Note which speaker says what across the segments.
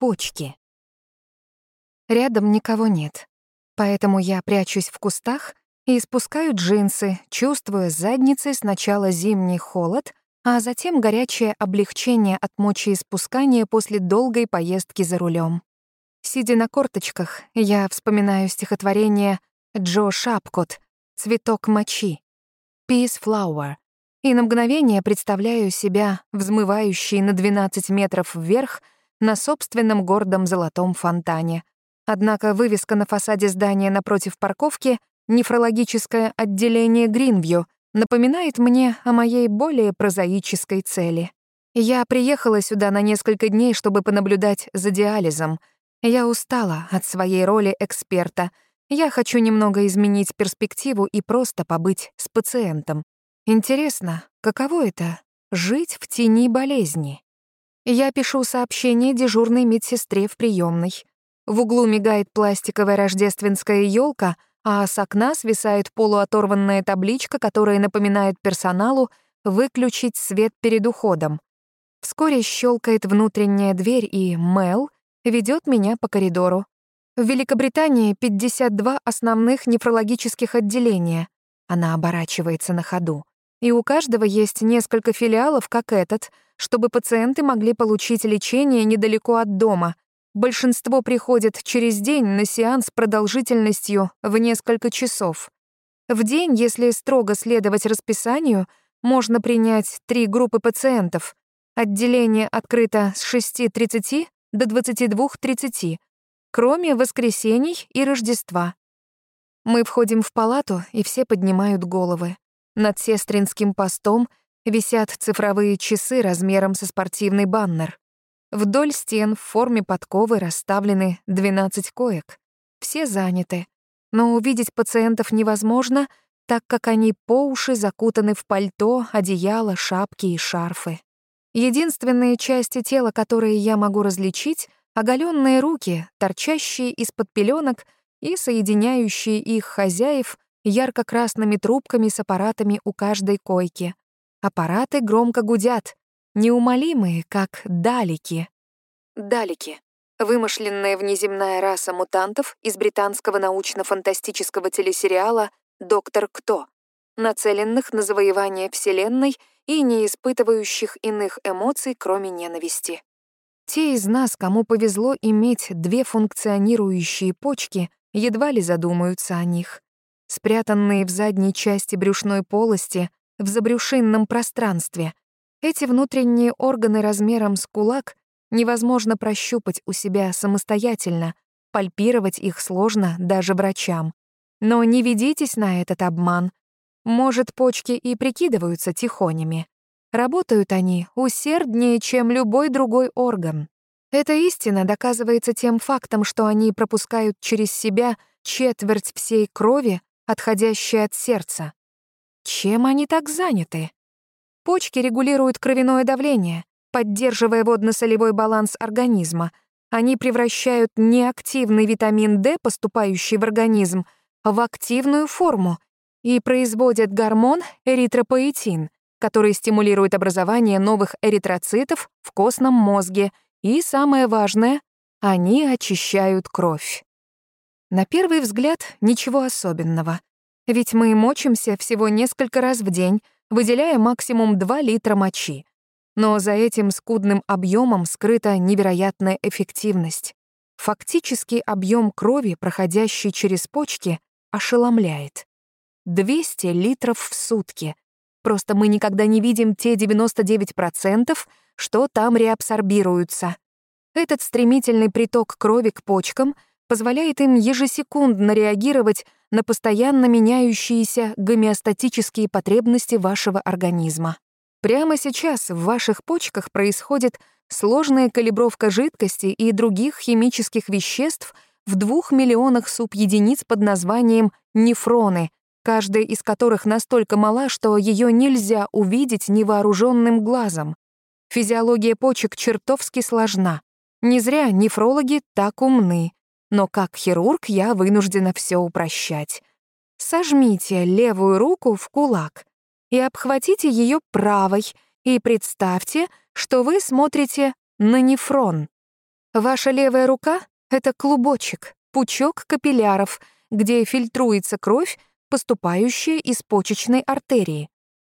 Speaker 1: Почки. Рядом никого нет, поэтому я прячусь в кустах и спускаю джинсы, чувствуя задницей сначала зимний холод, а затем горячее облегчение от мочеиспускания после долгой поездки за рулем. Сидя на корточках, я вспоминаю стихотворение Джо Шапкот «Цветок мочи» «Peace Flower», и на мгновение представляю себя взмывающей на 12 метров вверх на собственном гордом золотом фонтане. Однако вывеска на фасаде здания напротив парковки «Нефрологическое отделение Гринвью» напоминает мне о моей более прозаической цели. Я приехала сюда на несколько дней, чтобы понаблюдать за диализом. Я устала от своей роли эксперта. Я хочу немного изменить перспективу и просто побыть с пациентом. Интересно, каково это — жить в тени болезни? Я пишу сообщение дежурной медсестре в приемной. В углу мигает пластиковая рождественская елка, а с окна свисает полуоторванная табличка, которая напоминает персоналу выключить свет перед уходом. Вскоре щелкает внутренняя дверь, и Мел ведет меня по коридору. В Великобритании 52 основных нефрологических отделения. Она оборачивается на ходу. И у каждого есть несколько филиалов, как этот, чтобы пациенты могли получить лечение недалеко от дома. Большинство приходят через день на сеанс продолжительностью в несколько часов. В день, если строго следовать расписанию, можно принять три группы пациентов. Отделение открыто с 6.30 до 22.30, кроме воскресений и Рождества. Мы входим в палату, и все поднимают головы. Над сестринским постом висят цифровые часы размером со спортивный баннер. Вдоль стен в форме подковы расставлены 12 коек. Все заняты. Но увидеть пациентов невозможно, так как они по уши закутаны в пальто, одеяло, шапки и шарфы. Единственные части тела, которые я могу различить — оголенные руки, торчащие из-под пеленок и соединяющие их хозяев ярко-красными трубками с аппаратами у каждой койки. Аппараты громко гудят, неумолимые, как далики. Далики — вымышленная внеземная раса мутантов из британского научно-фантастического телесериала «Доктор Кто», нацеленных на завоевание Вселенной и не испытывающих иных эмоций, кроме ненависти. Те из нас, кому повезло иметь две функционирующие почки, едва ли задумаются о них спрятанные в задней части брюшной полости, в забрюшинном пространстве. Эти внутренние органы размером с кулак невозможно прощупать у себя самостоятельно, пальпировать их сложно даже врачам. Но не ведитесь на этот обман. Может, почки и прикидываются тихонями. Работают они усерднее, чем любой другой орган. Эта истина доказывается тем фактом, что они пропускают через себя четверть всей крови, отходящее от сердца. Чем они так заняты? Почки регулируют кровяное давление, поддерживая водно-солевой баланс организма. Они превращают неактивный витамин D, поступающий в организм, в активную форму и производят гормон эритропоэтин, который стимулирует образование новых эритроцитов в костном мозге, и, самое важное, они очищают кровь. На первый взгляд ничего особенного. Ведь мы мочимся всего несколько раз в день, выделяя максимум 2 литра мочи. Но за этим скудным объемом скрыта невероятная эффективность. Фактический объем крови, проходящий через почки, ошеломляет. 200 литров в сутки. Просто мы никогда не видим те 99%, что там реабсорбируются. Этот стремительный приток крови к почкам — позволяет им ежесекундно реагировать на постоянно меняющиеся гомеостатические потребности вашего организма. Прямо сейчас в ваших почках происходит сложная калибровка жидкости и других химических веществ в двух миллионах субъединиц под названием нефроны, каждая из которых настолько мала, что ее нельзя увидеть невооруженным глазом. Физиология почек чертовски сложна. Не зря нефрологи так умны но как хирург я вынуждена все упрощать. Сожмите левую руку в кулак и обхватите ее правой, и представьте, что вы смотрите на нефрон. Ваша левая рука — это клубочек, пучок капилляров, где фильтруется кровь, поступающая из почечной артерии.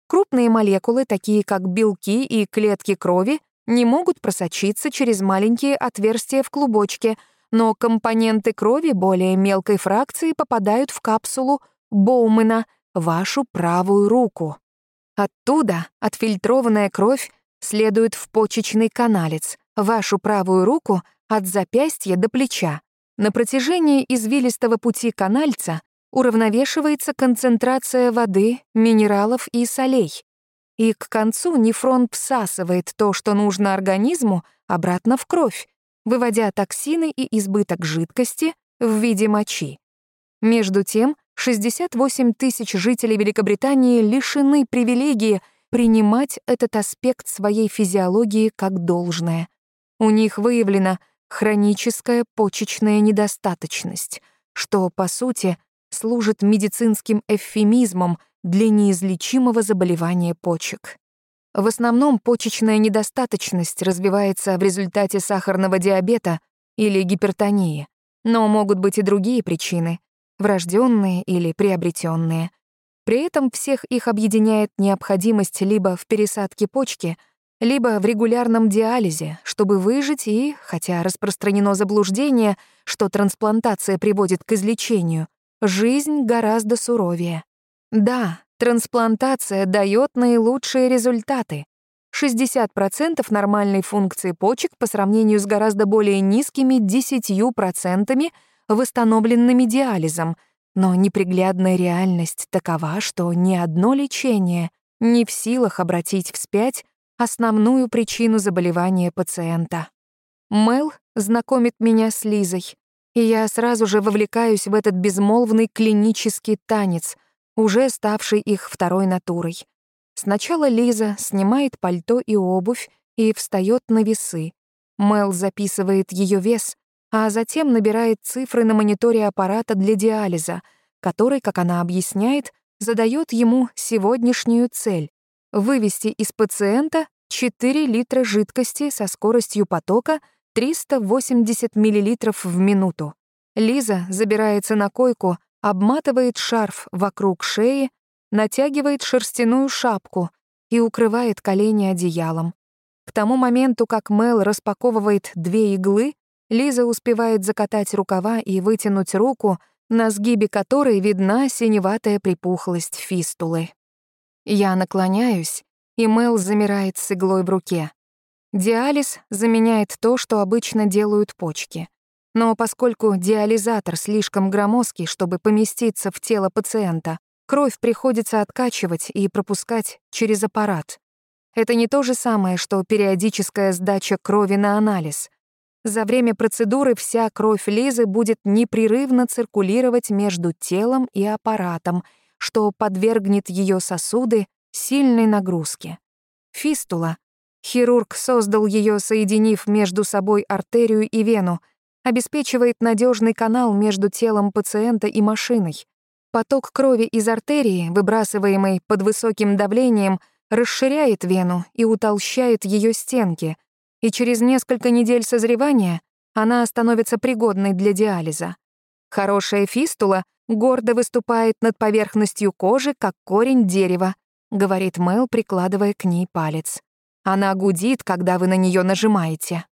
Speaker 1: Крупные молекулы, такие как белки и клетки крови, не могут просочиться через маленькие отверстия в клубочке, но компоненты крови более мелкой фракции попадают в капсулу Боумена, вашу правую руку. Оттуда отфильтрованная кровь следует в почечный каналец, вашу правую руку от запястья до плеча. На протяжении извилистого пути канальца уравновешивается концентрация воды, минералов и солей. И к концу нефрон всасывает то, что нужно организму, обратно в кровь, выводя токсины и избыток жидкости в виде мочи. Между тем, 68 тысяч жителей Великобритании лишены привилегии принимать этот аспект своей физиологии как должное. У них выявлена хроническая почечная недостаточность, что, по сути, служит медицинским эвфемизмом для неизлечимого заболевания почек. В основном почечная недостаточность развивается в результате сахарного диабета или гипертонии, но могут быть и другие причины, врожденные или приобретенные. При этом всех их объединяет необходимость либо в пересадке почки, либо в регулярном диализе, чтобы выжить и, хотя распространено заблуждение, что трансплантация приводит к излечению, жизнь гораздо суровее. Да, трансплантация дает наилучшие результаты. 60% нормальной функции почек по сравнению с гораздо более низкими 10% восстановленными диализом, но неприглядная реальность такова, что ни одно лечение не в силах обратить вспять основную причину заболевания пациента. Мэл знакомит меня с Лизой, и я сразу же вовлекаюсь в этот безмолвный клинический танец, уже ставший их второй натурой. Сначала Лиза снимает пальто и обувь и встает на весы. Мэл записывает ее вес, а затем набирает цифры на мониторе аппарата для диализа, который, как она объясняет, задает ему сегодняшнюю цель — вывести из пациента 4 литра жидкости со скоростью потока 380 мл в минуту. Лиза забирается на койку, обматывает шарф вокруг шеи, натягивает шерстяную шапку и укрывает колени одеялом. К тому моменту, как Мел распаковывает две иглы, Лиза успевает закатать рукава и вытянуть руку, на сгибе которой видна синеватая припухлость фистулы. Я наклоняюсь, и Мел замирает с иглой в руке. Диализ заменяет то, что обычно делают почки. Но поскольку диализатор слишком громоздкий, чтобы поместиться в тело пациента, кровь приходится откачивать и пропускать через аппарат. Это не то же самое, что периодическая сдача крови на анализ. За время процедуры вся кровь Лизы будет непрерывно циркулировать между телом и аппаратом, что подвергнет ее сосуды сильной нагрузке. Фистула. Хирург создал ее, соединив между собой артерию и вену, обеспечивает надежный канал между телом пациента и машиной. Поток крови из артерии, выбрасываемый под высоким давлением, расширяет вену и утолщает ее стенки — и через несколько недель созревания она становится пригодной для диализа. Хорошая фистула гордо выступает над поверхностью кожи, как корень дерева, говорит Мэл, прикладывая к ней палец. Она гудит, когда вы на нее нажимаете.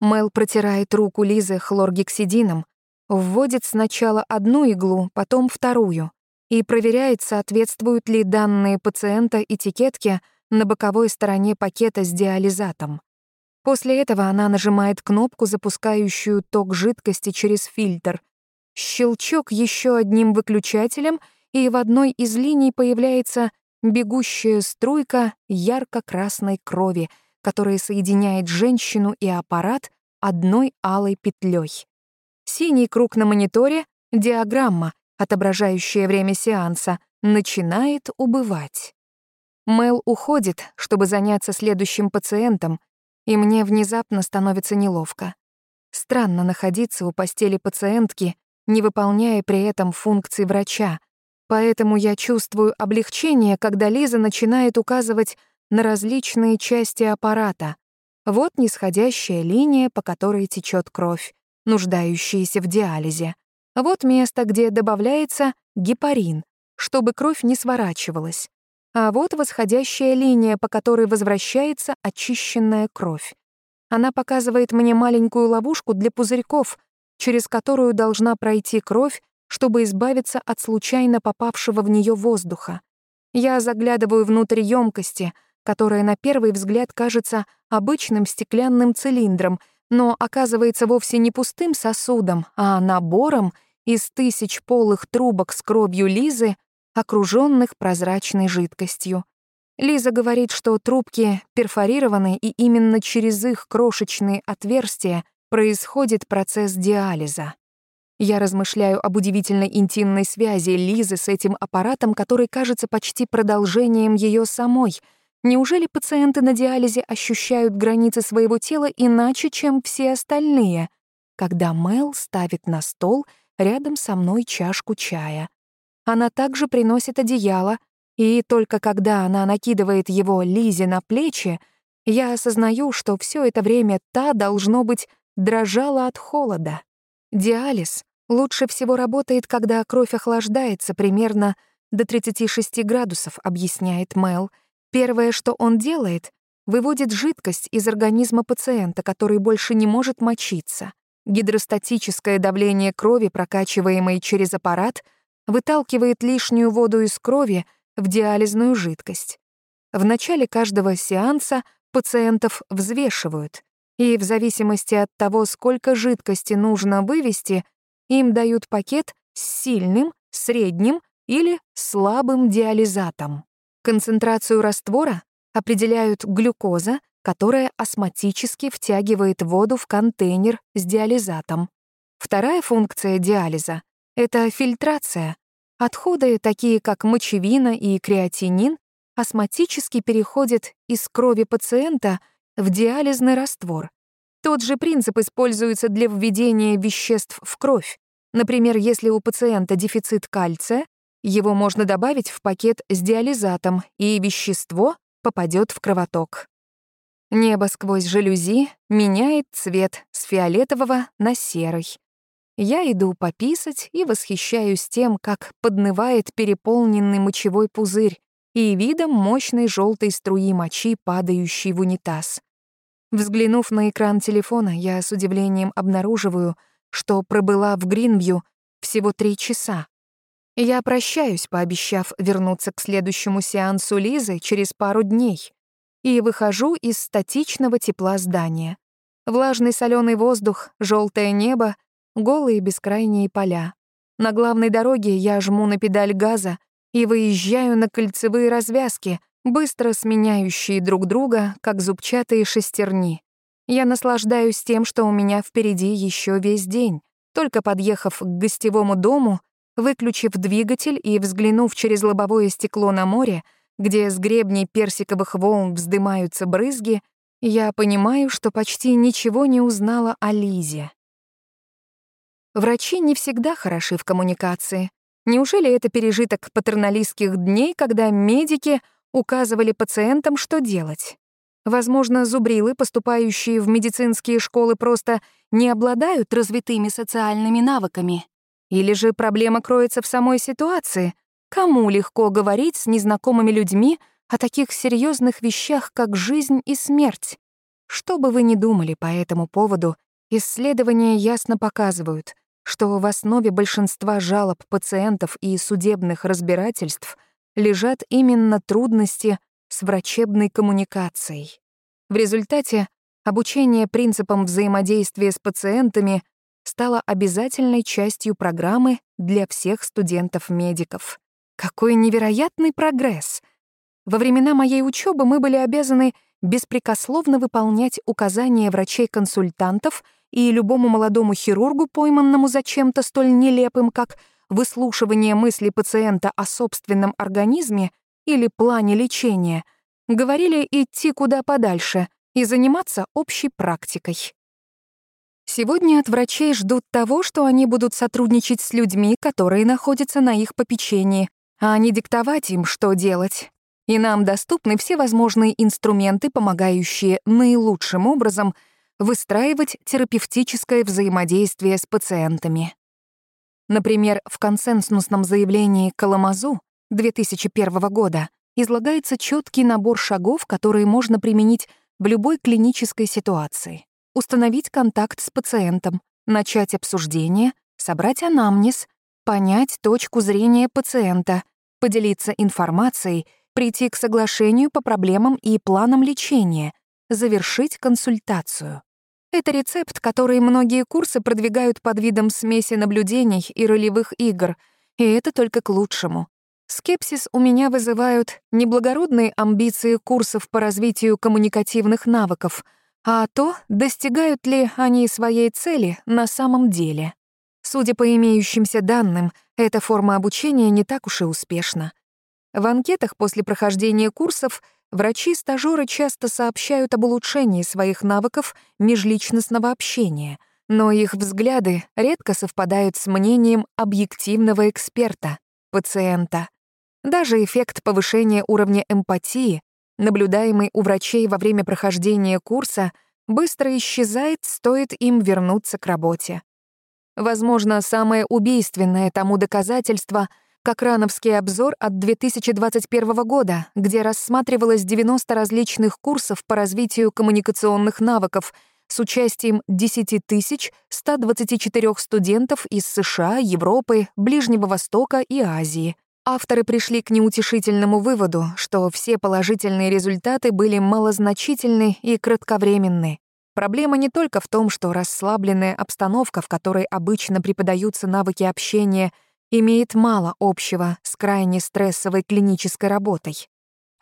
Speaker 1: Мэл протирает руку Лизы хлоргексидином, вводит сначала одну иглу, потом вторую и проверяет, соответствуют ли данные пациента этикетке на боковой стороне пакета с диализатом. После этого она нажимает кнопку, запускающую ток жидкости через фильтр. Щелчок еще одним выключателем, и в одной из линий появляется бегущая струйка ярко-красной крови, которая соединяет женщину и аппарат одной алой петлей. Синий круг на мониторе — диаграмма, отображающая время сеанса, начинает убывать. Мэл уходит, чтобы заняться следующим пациентом, и мне внезапно становится неловко. Странно находиться у постели пациентки, не выполняя при этом функции врача, поэтому я чувствую облегчение, когда Лиза начинает указывать на различные части аппарата. Вот нисходящая линия, по которой течет кровь, нуждающаяся в диализе. Вот место, где добавляется гепарин, чтобы кровь не сворачивалась. А вот восходящая линия, по которой возвращается очищенная кровь. Она показывает мне маленькую ловушку для пузырьков, через которую должна пройти кровь, чтобы избавиться от случайно попавшего в нее воздуха. Я заглядываю внутрь емкости, которая на первый взгляд кажется обычным стеклянным цилиндром, но оказывается вовсе не пустым сосудом, а набором из тысяч полых трубок с кровью Лизы, окруженных прозрачной жидкостью. Лиза говорит, что трубки перфорированы, и именно через их крошечные отверстия происходит процесс диализа. Я размышляю об удивительной интимной связи Лизы с этим аппаратом, который кажется почти продолжением ее самой. Неужели пациенты на диализе ощущают границы своего тела иначе, чем все остальные? Когда Мел ставит на стол рядом со мной чашку чая. Она также приносит одеяло, и только когда она накидывает его Лизе на плечи, я осознаю, что все это время та, должно быть, дрожала от холода. Диализ лучше всего работает, когда кровь охлаждается примерно до 36 градусов, объясняет Мел. Первое, что он делает, выводит жидкость из организма пациента, который больше не может мочиться. Гидростатическое давление крови, прокачиваемое через аппарат, выталкивает лишнюю воду из крови в диализную жидкость. В начале каждого сеанса пациентов взвешивают, и в зависимости от того, сколько жидкости нужно вывести, им дают пакет с сильным, средним или слабым диализатом. Концентрацию раствора определяют глюкоза, которая осмотически втягивает воду в контейнер с диализатом. Вторая функция диализа — это фильтрация. Отходы, такие как мочевина и креатинин, осмотически переходят из крови пациента в диализный раствор. Тот же принцип используется для введения веществ в кровь. Например, если у пациента дефицит кальция, его можно добавить в пакет с диализатом, и вещество попадет в кровоток. Небо сквозь жалюзи меняет цвет с фиолетового на серый. Я иду пописать и восхищаюсь тем, как поднывает переполненный мочевой пузырь и видом мощной желтой струи мочи, падающей в унитаз. Взглянув на экран телефона, я с удивлением обнаруживаю, что пробыла в Гринвью всего три часа. Я прощаюсь, пообещав вернуться к следующему сеансу Лизы через пару дней, и выхожу из статичного тепла здания. Влажный соленый воздух, желтое небо, голые бескрайние поля. На главной дороге я жму на педаль газа и выезжаю на кольцевые развязки, быстро сменяющие друг друга, как зубчатые шестерни. Я наслаждаюсь тем, что у меня впереди еще весь день. Только подъехав к гостевому дому, выключив двигатель и взглянув через лобовое стекло на море, где с гребней персиковых волн вздымаются брызги, я понимаю, что почти ничего не узнала о Лизе. Врачи не всегда хороши в коммуникации. Неужели это пережиток патерналистских дней, когда медики указывали пациентам, что делать. Возможно, зубрилы, поступающие в медицинские школы, просто не обладают развитыми социальными навыками. Или же проблема кроется в самой ситуации. Кому легко говорить с незнакомыми людьми о таких серьезных вещах, как жизнь и смерть? Что бы вы ни думали по этому поводу, исследования ясно показывают, что в основе большинства жалоб пациентов и судебных разбирательств — лежат именно трудности с врачебной коммуникацией. В результате обучение принципам взаимодействия с пациентами стало обязательной частью программы для всех студентов-медиков. Какой невероятный прогресс! Во времена моей учебы мы были обязаны беспрекословно выполнять указания врачей-консультантов и любому молодому хирургу, пойманному за чем-то столь нелепым, как выслушивание мысли пациента о собственном организме или плане лечения, говорили идти куда подальше и заниматься общей практикой. Сегодня от врачей ждут того, что они будут сотрудничать с людьми, которые находятся на их попечении, а не диктовать им, что делать. и нам доступны все возможные инструменты, помогающие наилучшим образом выстраивать терапевтическое взаимодействие с пациентами. Например, в консенсусном заявлении Каламазу 2001 года излагается четкий набор шагов, которые можно применить в любой клинической ситуации. Установить контакт с пациентом, начать обсуждение, собрать анамнез, понять точку зрения пациента, поделиться информацией, прийти к соглашению по проблемам и планам лечения, завершить консультацию. Это рецепт, который многие курсы продвигают под видом смеси наблюдений и ролевых игр, и это только к лучшему. Скепсис у меня вызывают не благородные амбиции курсов по развитию коммуникативных навыков, а то, достигают ли они своей цели на самом деле. Судя по имеющимся данным, эта форма обучения не так уж и успешна. В анкетах после прохождения курсов врачи-стажёры часто сообщают об улучшении своих навыков межличностного общения, но их взгляды редко совпадают с мнением объективного эксперта, пациента. Даже эффект повышения уровня эмпатии, наблюдаемый у врачей во время прохождения курса, быстро исчезает, стоит им вернуться к работе. Возможно, самое убийственное тому доказательство — как рановский обзор от 2021 года, где рассматривалось 90 различных курсов по развитию коммуникационных навыков с участием 10 124 студентов из США, Европы, Ближнего Востока и Азии — Авторы пришли к неутешительному выводу, что все положительные результаты были малозначительны и кратковременны. Проблема не только в том, что расслабленная обстановка, в которой обычно преподаются навыки общения, имеет мало общего с крайне стрессовой клинической работой.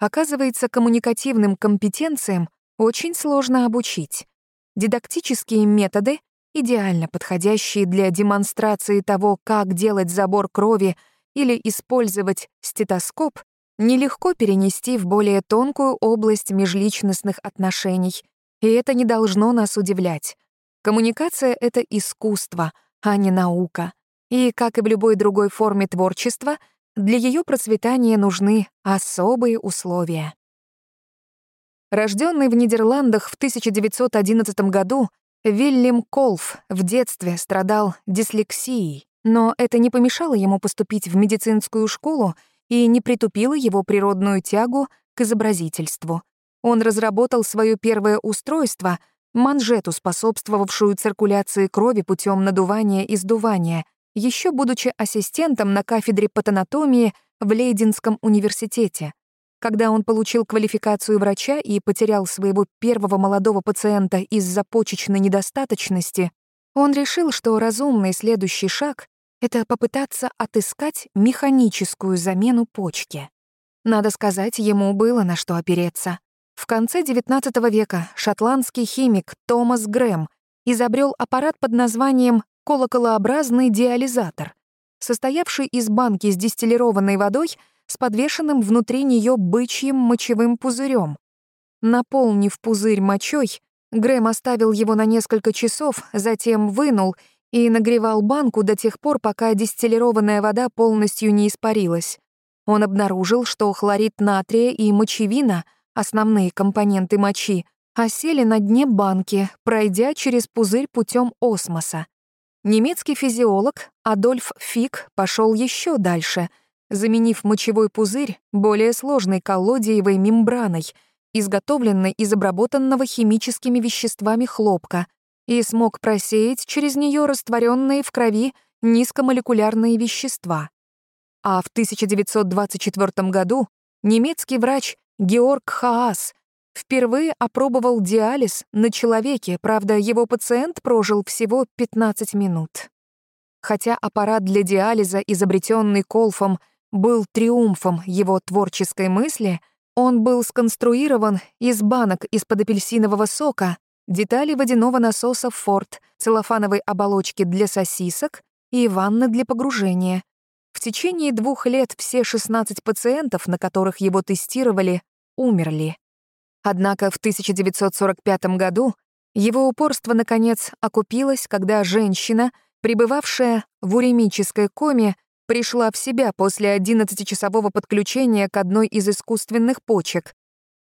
Speaker 1: Оказывается, коммуникативным компетенциям очень сложно обучить. Дидактические методы, идеально подходящие для демонстрации того, как делать забор крови или использовать стетоскоп, нелегко перенести в более тонкую область межличностных отношений, и это не должно нас удивлять. Коммуникация — это искусство, а не наука. И, как и в любой другой форме творчества, для ее процветания нужны особые условия. Рожденный в Нидерландах в 1911 году, Вильям Колф в детстве страдал дислексией, но это не помешало ему поступить в медицинскую школу и не притупило его природную тягу к изобразительству. Он разработал свое первое устройство — манжету, способствовавшую циркуляции крови путем надувания и сдувания, еще будучи ассистентом на кафедре патанатомии в Лейденском университете. Когда он получил квалификацию врача и потерял своего первого молодого пациента из-за почечной недостаточности, он решил, что разумный следующий шаг это попытаться отыскать механическую замену почки. Надо сказать, ему было на что опереться. В конце XIX века шотландский химик Томас Грэм изобрел аппарат под названием колоколообразный диализатор, состоявший из банки с дистиллированной водой с подвешенным внутри нее бычьим мочевым пузырем. Наполнив пузырь мочой, Грэм оставил его на несколько часов, затем вынул — и нагревал банку до тех пор, пока дистиллированная вода полностью не испарилась. Он обнаружил, что хлорид натрия и мочевина, основные компоненты мочи, осели на дне банки, пройдя через пузырь путем осмоса. Немецкий физиолог Адольф Фик пошел еще дальше, заменив мочевой пузырь более сложной коллодиевой мембраной, изготовленной из обработанного химическими веществами хлопка, и смог просеять через нее растворенные в крови низкомолекулярные вещества. А в 1924 году немецкий врач Георг Хаас впервые опробовал диализ на человеке, правда, его пациент прожил всего 15 минут. Хотя аппарат для диализа, изобретенный Колфом, был триумфом его творческой мысли, он был сконструирован из банок из-под апельсинового сока, детали водяного насоса «Форд», целлофановой оболочки для сосисок и ванны для погружения. В течение двух лет все 16 пациентов, на которых его тестировали, умерли. Однако в 1945 году его упорство, наконец, окупилось, когда женщина, пребывавшая в уремической коме, пришла в себя после 11-часового подключения к одной из искусственных почек.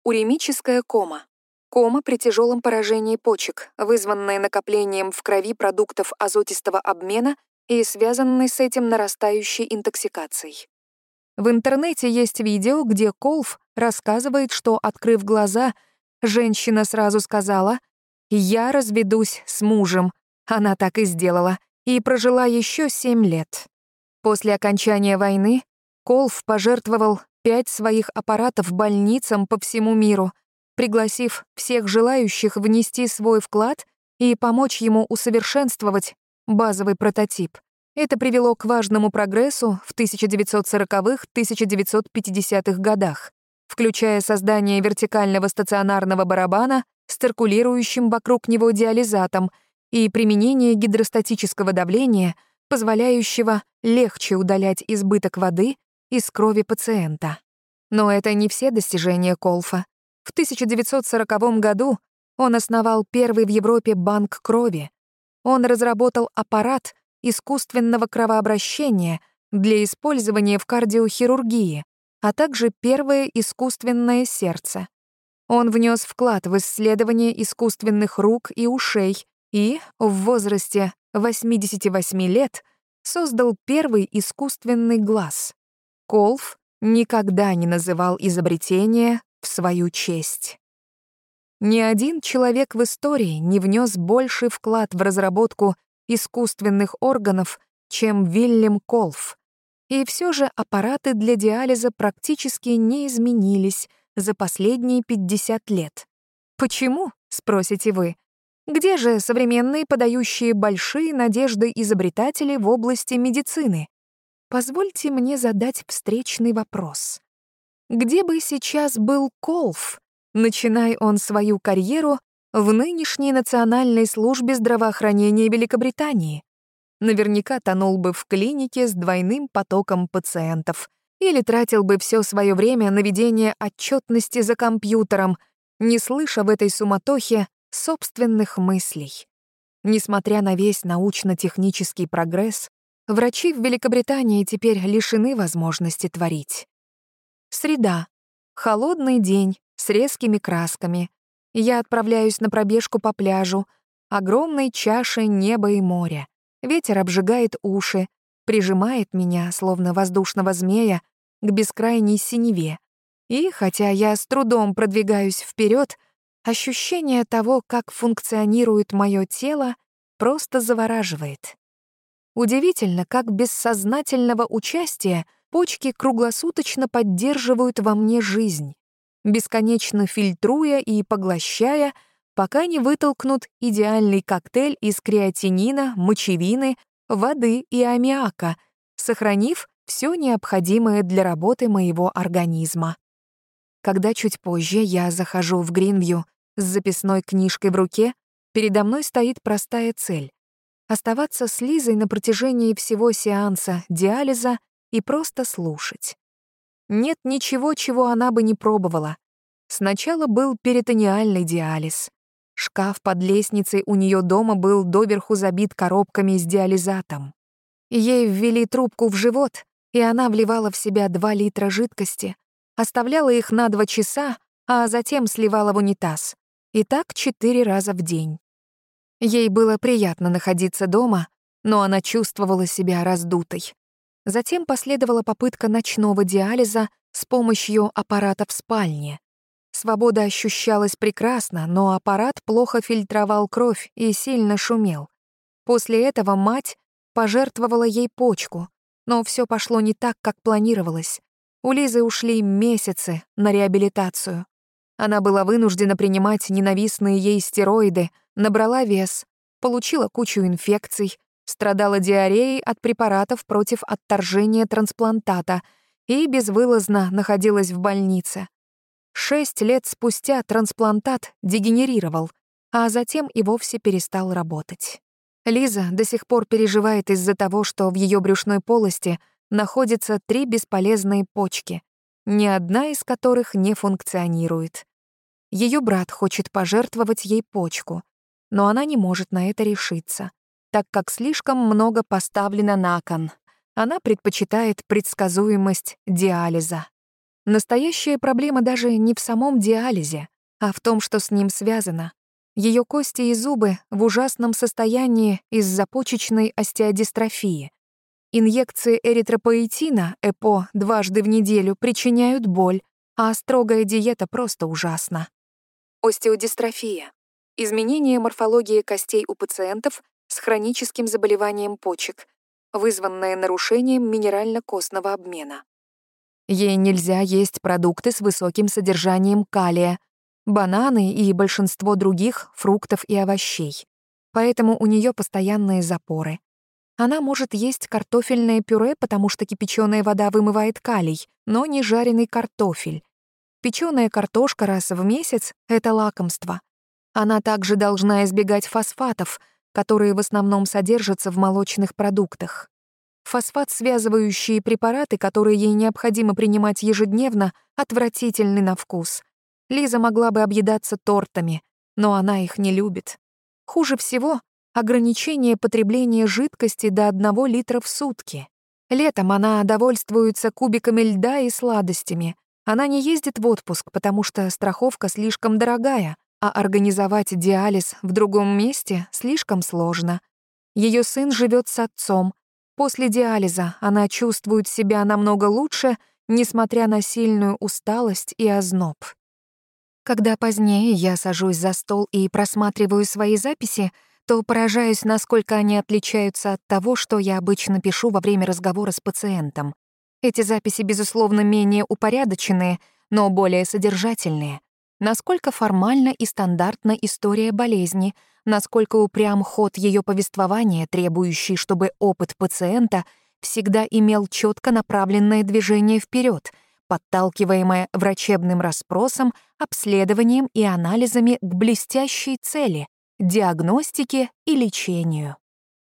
Speaker 1: Уремическая кома. Кома при тяжелом поражении почек, вызванная накоплением в крови продуктов азотистого обмена и связанной с этим нарастающей интоксикацией. В интернете есть видео, где Колф рассказывает, что, открыв глаза, женщина сразу сказала «Я разведусь с мужем». Она так и сделала, и прожила еще семь лет. После окончания войны Колф пожертвовал пять своих аппаратов больницам по всему миру, пригласив всех желающих внести свой вклад и помочь ему усовершенствовать базовый прототип. Это привело к важному прогрессу в 1940-1950-х годах, включая создание вертикального стационарного барабана с циркулирующим вокруг него диализатом и применение гидростатического давления, позволяющего легче удалять избыток воды из крови пациента. Но это не все достижения Колфа. В 1940 году он основал первый в Европе банк крови. Он разработал аппарат, искусственного кровообращения для использования в кардиохирургии, а также первое искусственное сердце. Он внес вклад в исследование искусственных рук и ушей и, в возрасте 88 лет, создал первый искусственный глаз. Колф никогда не называл изобретение в свою честь. Ни один человек в истории не внес больший вклад в разработку искусственных органов, чем Вильям Колф. И все же аппараты для диализа практически не изменились за последние 50 лет. Почему, спросите вы? Где же современные подающие большие надежды изобретатели в области медицины? Позвольте мне задать встречный вопрос. Где бы сейчас был Колф, начиная он свою карьеру в нынешней Национальной службе здравоохранения Великобритании. Наверняка тонул бы в клинике с двойным потоком пациентов или тратил бы все свое время на ведение отчетности за компьютером, не слыша в этой суматохе собственных мыслей. Несмотря на весь научно-технический прогресс, врачи в Великобритании теперь лишены возможности творить. Среда. Холодный день с резкими красками, я отправляюсь на пробежку по пляжу, огромной чаше неба и моря. Ветер обжигает уши, прижимает меня, словно воздушного змея, к бескрайней синеве. И, хотя я с трудом продвигаюсь вперед, ощущение того, как функционирует мое тело, просто завораживает. Удивительно, как без сознательного участия почки круглосуточно поддерживают во мне жизнь бесконечно фильтруя и поглощая, пока не вытолкнут идеальный коктейль из креатинина, мочевины, воды и аммиака, сохранив все необходимое для работы моего организма. Когда чуть позже я захожу в Гринвью с записной книжкой в руке, передо мной стоит простая цель — оставаться с Лизой на протяжении всего сеанса диализа и просто слушать. Нет ничего, чего она бы не пробовала. Сначала был перитониальный диализ. Шкаф под лестницей у нее дома был доверху забит коробками с диализатом. Ей ввели трубку в живот, и она вливала в себя 2 литра жидкости, оставляла их на 2 часа, а затем сливала в унитаз. И так четыре раза в день. Ей было приятно находиться дома, но она чувствовала себя раздутой. Затем последовала попытка ночного диализа с помощью аппарата в спальне. Свобода ощущалась прекрасно, но аппарат плохо фильтровал кровь и сильно шумел. После этого мать пожертвовала ей почку, но все пошло не так, как планировалось. У Лизы ушли месяцы на реабилитацию. Она была вынуждена принимать ненавистные ей стероиды, набрала вес, получила кучу инфекций, страдала диареей от препаратов против отторжения трансплантата и безвылазно находилась в больнице. Шесть лет спустя трансплантат дегенерировал, а затем и вовсе перестал работать. Лиза до сих пор переживает из-за того, что в ее брюшной полости находятся три бесполезные почки, ни одна из которых не функционирует. Ее брат хочет пожертвовать ей почку, но она не может на это решиться так как слишком много поставлено на кон. Она предпочитает предсказуемость диализа. Настоящая проблема даже не в самом диализе, а в том, что с ним связано. Ее кости и зубы в ужасном состоянии из-за почечной остеодистрофии. Инъекции эритропоэтина, ЭПО, дважды в неделю причиняют боль, а строгая диета просто ужасна. Остеодистрофия — изменение морфологии костей у пациентов с хроническим заболеванием почек, вызванное нарушением минерально-костного обмена. Ей нельзя есть продукты с высоким содержанием калия, бананы и большинство других фруктов и овощей. Поэтому у нее постоянные запоры. Она может есть картофельное пюре, потому что кипяченая вода вымывает калий, но не жареный картофель. Печеная картошка раз в месяц — это лакомство. Она также должна избегать фосфатов, которые в основном содержатся в молочных продуктах. Фосфат-связывающие препараты, которые ей необходимо принимать ежедневно, отвратительны на вкус. Лиза могла бы объедаться тортами, но она их не любит. Хуже всего — ограничение потребления жидкости до 1 литра в сутки. Летом она довольствуется кубиками льда и сладостями. Она не ездит в отпуск, потому что страховка слишком дорогая, а организовать диализ в другом месте слишком сложно. Ее сын живет с отцом. После диализа она чувствует себя намного лучше, несмотря на сильную усталость и озноб. Когда позднее я сажусь за стол и просматриваю свои записи, то поражаюсь, насколько они отличаются от того, что я обычно пишу во время разговора с пациентом. Эти записи, безусловно, менее упорядоченные, но более содержательные. Насколько формальна и стандартна история болезни, насколько упрям ход ее повествования, требующий, чтобы опыт пациента всегда имел четко направленное движение вперед, подталкиваемое врачебным расспросом, обследованием и анализами к блестящей цели — диагностике и лечению.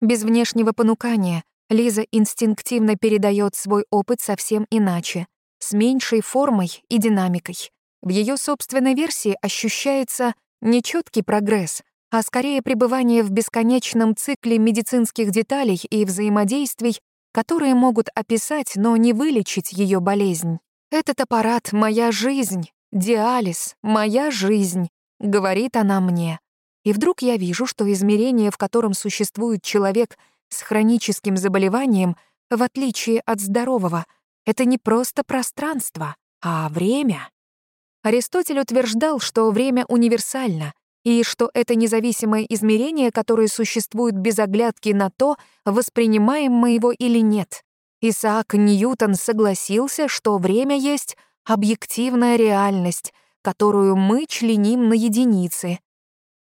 Speaker 1: Без внешнего понукания Лиза инстинктивно передает свой опыт совсем иначе, с меньшей формой и динамикой. В ее собственной версии ощущается нечеткий прогресс, а скорее пребывание в бесконечном цикле медицинских деталей и взаимодействий, которые могут описать, но не вылечить ее болезнь. «Этот аппарат — моя жизнь, диализ — моя жизнь», — говорит она мне. И вдруг я вижу, что измерение, в котором существует человек с хроническим заболеванием, в отличие от здорового, это не просто пространство, а время. Аристотель утверждал, что время универсально, и что это независимое измерение, которое существует без оглядки на то, воспринимаем мы его или нет. Исаак Ньютон согласился, что время есть объективная реальность, которую мы членим на единицы.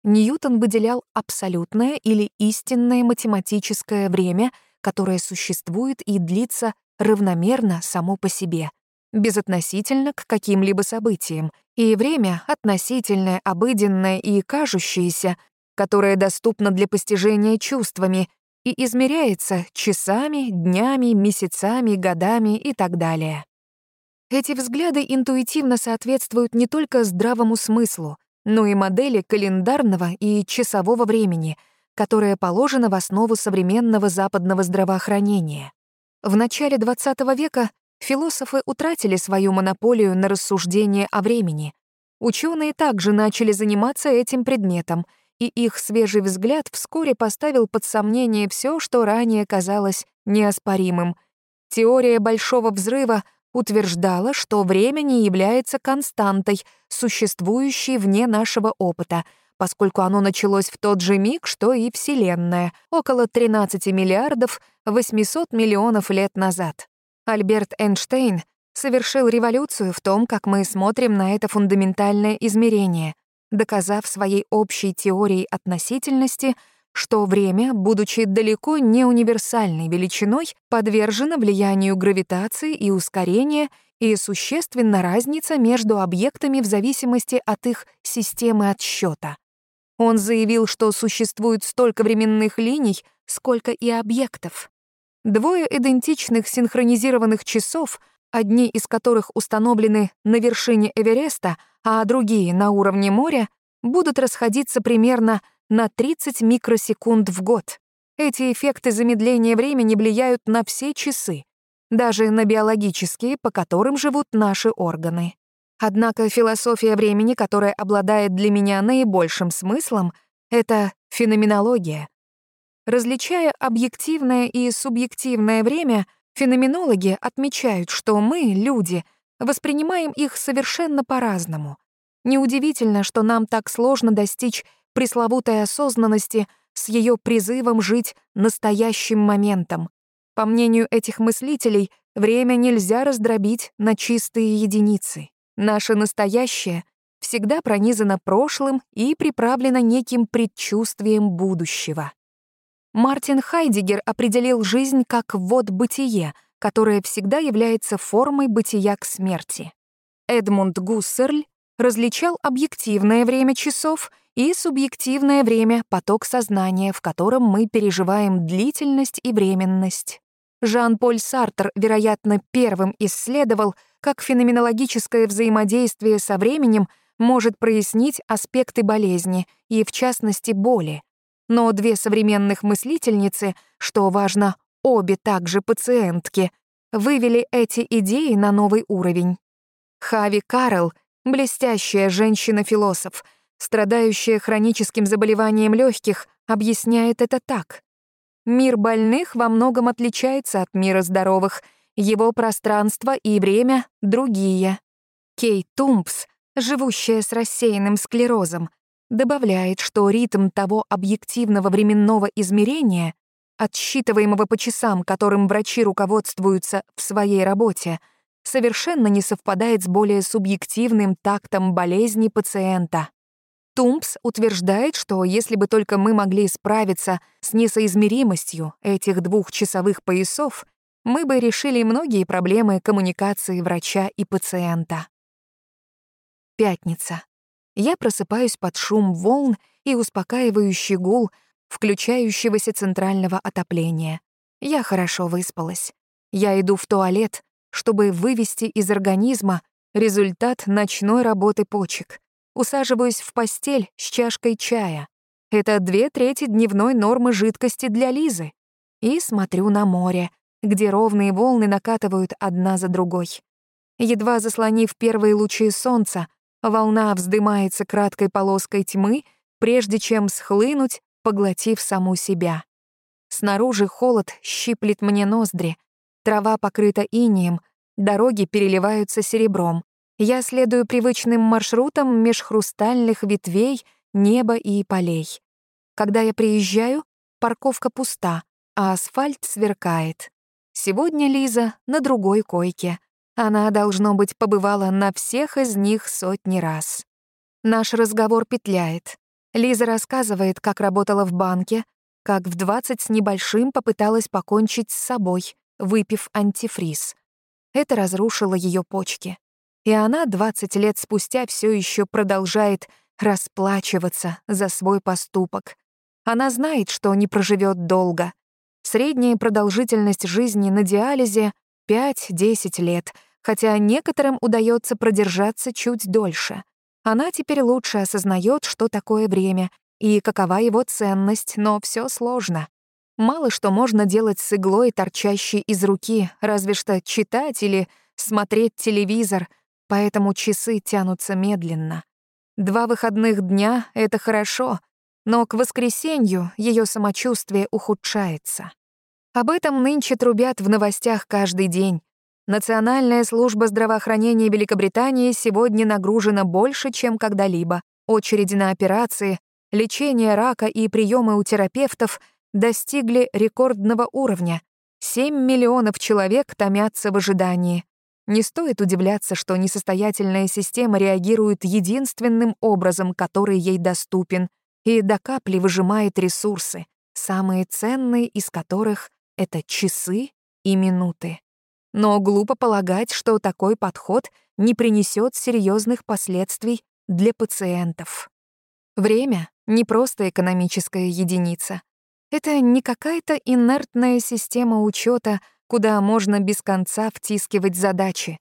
Speaker 1: Ньютон выделял абсолютное или истинное математическое время, которое существует и длится равномерно само по себе безотносительно к каким-либо событиям, и время относительное, обыденное и кажущееся, которое доступно для постижения чувствами и измеряется часами, днями, месяцами, годами и так далее. Эти взгляды интуитивно соответствуют не только здравому смыслу, но и модели календарного и часового времени, которая положена в основу современного западного здравоохранения. В начале XX века Философы утратили свою монополию на рассуждение о времени. Ученые также начали заниматься этим предметом, и их свежий взгляд вскоре поставил под сомнение все, что ранее казалось неоспоримым. Теория Большого Взрыва утверждала, что время не является константой, существующей вне нашего опыта, поскольку оно началось в тот же миг, что и Вселенная, около 13 миллиардов 800 миллионов лет назад. Альберт Эйнштейн совершил революцию в том, как мы смотрим на это фундаментальное измерение, доказав своей общей теорией относительности, что время, будучи далеко не универсальной величиной, подвержено влиянию гравитации и ускорения и существенна разница между объектами в зависимости от их системы отсчета. Он заявил, что существует столько временных линий, сколько и объектов. Двое идентичных синхронизированных часов, одни из которых установлены на вершине Эвереста, а другие — на уровне моря, будут расходиться примерно на 30 микросекунд в год. эти эффекты замедления времени влияют на все часы, даже на биологические, по которым живут наши органы. Однако философия времени, которая обладает для меня наибольшим смыслом, это феноменология. Различая объективное и субъективное время, феноменологи отмечают, что мы, люди, воспринимаем их совершенно по-разному. Неудивительно, что нам так сложно достичь пресловутой осознанности с ее призывом жить настоящим моментом. По мнению этих мыслителей, время нельзя раздробить на чистые единицы. Наше настоящее всегда пронизано прошлым и приправлено неким предчувствием будущего. Мартин Хайдигер определил жизнь как ввод бытие, которое всегда является формой бытия к смерти. Эдмунд Гуссерль различал объективное время часов и субъективное время — поток сознания, в котором мы переживаем длительность и временность. Жан-Поль Сартер, вероятно, первым исследовал, как феноменологическое взаимодействие со временем может прояснить аспекты болезни и, в частности, боли. Но две современных мыслительницы, что важно, обе также пациентки, вывели эти идеи на новый уровень. Хави Карл, блестящая женщина-философ, страдающая хроническим заболеванием легких, объясняет это так. Мир больных во многом отличается от мира здоровых — его пространство и время другие. Кей Тумпс, живущая с рассеянным склерозом, добавляет, что ритм того объективного временного измерения, отсчитываемого по часам, которым врачи руководствуются в своей работе, совершенно не совпадает с более субъективным тактом болезни пациента. Тумпс утверждает, что если бы только мы могли справиться с несоизмеримостью этих двух часовых поясов, мы бы решили многие проблемы коммуникации врача и пациента. Пятница. Я просыпаюсь под шум волн и успокаивающий гул включающегося центрального отопления. Я хорошо выспалась. Я иду в туалет, чтобы вывести из организма результат ночной работы почек. Усаживаюсь в постель с чашкой чая. Это две трети дневной нормы жидкости для Лизы. И смотрю на море, где ровные волны накатывают одна за другой. Едва заслонив первые лучи солнца, волна вздымается краткой полоской тьмы, прежде чем схлынуть, поглотив саму себя. Снаружи холод щиплет мне ноздри, трава покрыта инием, дороги переливаются серебром. Я следую привычным маршрутам меж хрустальных ветвей, неба и полей. Когда я приезжаю, парковка пуста, а асфальт сверкает. Сегодня Лиза на другой койке. Она, должно быть, побывала на всех из них сотни раз. Наш разговор петляет. Лиза рассказывает, как работала в банке, как в 20 с небольшим попыталась покончить с собой, выпив антифриз. Это разрушило ее почки. И она 20 лет спустя все еще продолжает расплачиваться за свой поступок. Она знает, что не проживет долго — Средняя продолжительность жизни на диализе — 5-10 лет, хотя некоторым удается продержаться чуть дольше. Она теперь лучше осознает, что такое время и какова его ценность, но все сложно. Мало что можно делать с иглой, торчащей из руки, разве что читать или смотреть телевизор, поэтому часы тянутся медленно. Два выходных дня — это хорошо, но к воскресенью ее самочувствие ухудшается. Об этом нынче трубят в новостях каждый день. Национальная служба здравоохранения Великобритании сегодня нагружена больше, чем когда-либо. Очереди на операции, лечение рака и приемы у терапевтов достигли рекордного уровня. 7 миллионов человек томятся в ожидании. Не стоит удивляться, что несостоятельная система реагирует единственным образом, который ей доступен, и до капли выжимает ресурсы, самые ценные из которых — это часы и минуты. Но глупо полагать, что такой подход не принесет серьезных последствий для пациентов. Время — не просто экономическая единица. Это не какая-то инертная система учета, куда можно без конца втискивать задачи.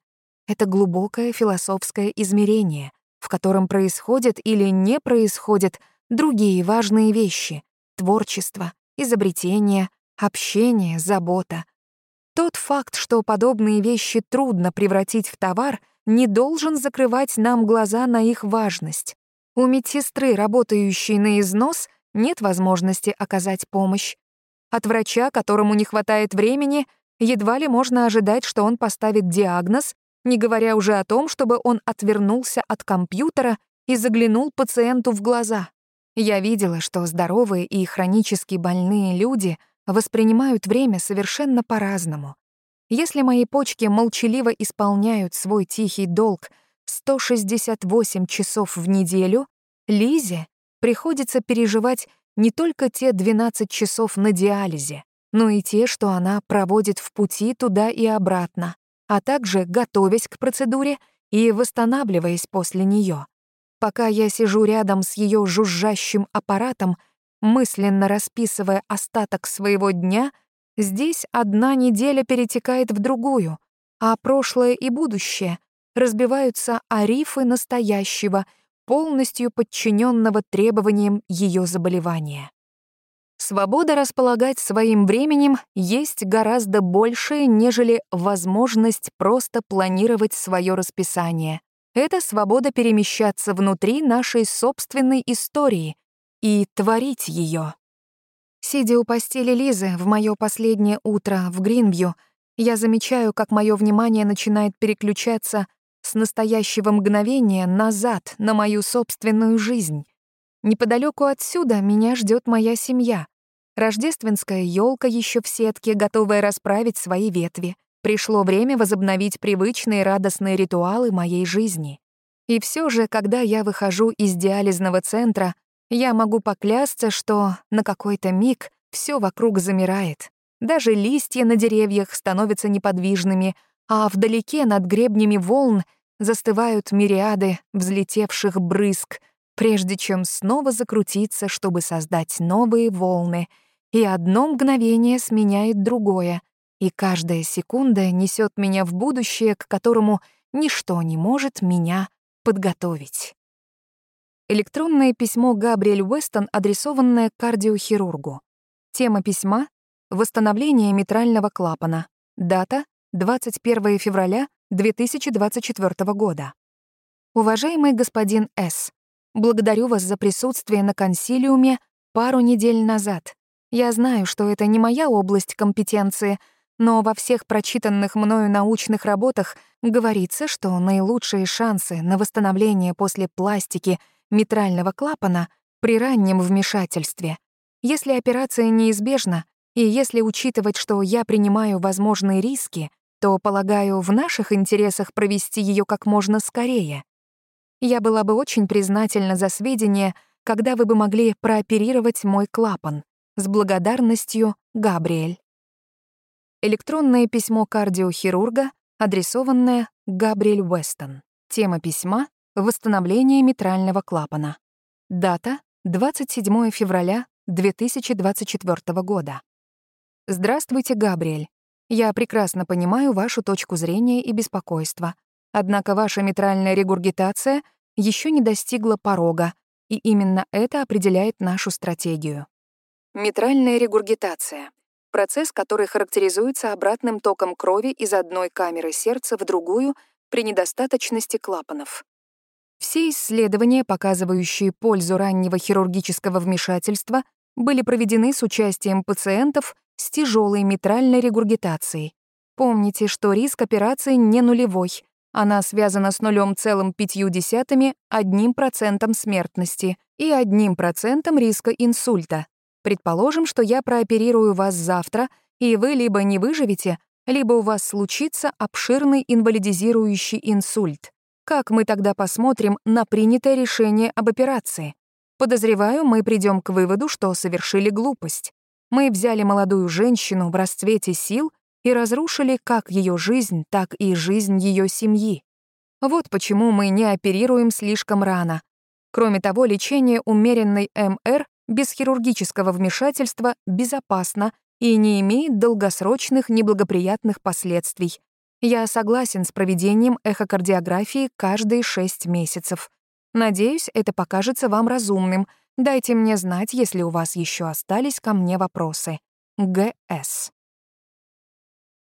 Speaker 1: Это глубокое философское измерение, в котором происходят или не происходят другие важные вещи — творчество, изобретение, общение, забота. Тот факт, что подобные вещи трудно превратить в товар, не должен закрывать нам глаза на их важность. У медсестры, работающей на износ, нет возможности оказать помощь. От врача, которому не хватает времени, едва ли можно ожидать, что он поставит диагноз, не говоря уже о том, чтобы он отвернулся от компьютера и заглянул пациенту в глаза. Я видела, что здоровые и хронически больные люди воспринимают время совершенно по-разному. Если мои почки молчаливо исполняют свой тихий долг 168 часов в неделю, Лизе приходится переживать не только те 12 часов на диализе, но и те, что она проводит в пути туда и обратно, а также готовясь к процедуре и восстанавливаясь после нее. Пока я сижу рядом с ее жужжащим аппаратом, мысленно расписывая остаток своего дня, здесь одна неделя перетекает в другую, а прошлое и будущее разбиваются о рифы настоящего, полностью подчиненного требованиям ее заболевания. Свобода располагать своим временем есть гораздо большее, нежели возможность просто планировать свое расписание. Это свобода перемещаться внутри нашей собственной истории и творить ее. Сидя у постели Лизы в мое последнее утро в Гринвью, я замечаю, как мое внимание начинает переключаться с настоящего мгновения назад на мою собственную жизнь. Неподалеку отсюда меня ждет моя семья. Рождественская елка еще в сетке, готовая расправить свои ветви. Пришло время возобновить привычные радостные ритуалы моей жизни. И все же, когда я выхожу из диализного центра, я могу поклясться, что на какой-то миг все вокруг замирает. Даже листья на деревьях становятся неподвижными, а вдалеке над гребнями волн застывают мириады взлетевших брызг — прежде чем снова закрутиться, чтобы создать новые волны, и одно мгновение сменяет другое, и каждая секунда несет меня в будущее, к которому ничто не может меня подготовить. Электронное письмо Габриэль Уэстон, адресованное кардиохирургу. Тема письма — восстановление митрального клапана. Дата — 21 февраля 2024 года. Уважаемый господин С., Благодарю вас за присутствие на консилиуме пару недель назад. Я знаю, что это не моя область компетенции, но во всех прочитанных мною научных работах говорится, что наилучшие шансы на восстановление после пластики митрального клапана при раннем вмешательстве. Если операция неизбежна, и если учитывать, что я принимаю возможные риски, то, полагаю, в наших интересах провести ее как можно скорее. Я была бы очень признательна за сведения, когда вы бы могли прооперировать мой клапан. С благодарностью, Габриэль. Электронное письмо кардиохирурга, адресованное Габриэль Уэстон. Тема письма — восстановление митрального клапана. Дата — 27 февраля 2024 года. Здравствуйте, Габриэль. Я прекрасно понимаю вашу точку зрения и беспокойство. Однако ваша митральная регургитация — еще не достигла порога, и именно это определяет нашу стратегию. Митральная регургитация — процесс, который характеризуется обратным током крови из одной камеры сердца в другую при недостаточности клапанов. Все исследования, показывающие пользу раннего хирургического вмешательства, были проведены с участием пациентов с тяжелой митральной регургитацией. Помните, что риск операции не нулевой, она связана с 0,5 одним процентом смертности и одним процентом риска инсульта. Предположим, что я прооперирую вас завтра, и вы либо не выживете, либо у вас случится обширный инвалидизирующий инсульт. Как мы тогда посмотрим на принятое решение об операции? Подозреваю, мы придем к выводу, что совершили глупость. Мы взяли молодую женщину в расцвете сил и разрушили как ее жизнь, так и жизнь ее семьи. Вот почему мы не оперируем слишком рано. Кроме того, лечение умеренной МР без хирургического вмешательства безопасно и не имеет долгосрочных неблагоприятных последствий. Я согласен с проведением эхокардиографии каждые 6 месяцев. Надеюсь, это покажется вам разумным, Дайте мне знать, если у вас еще остались ко мне вопросы. Г.С.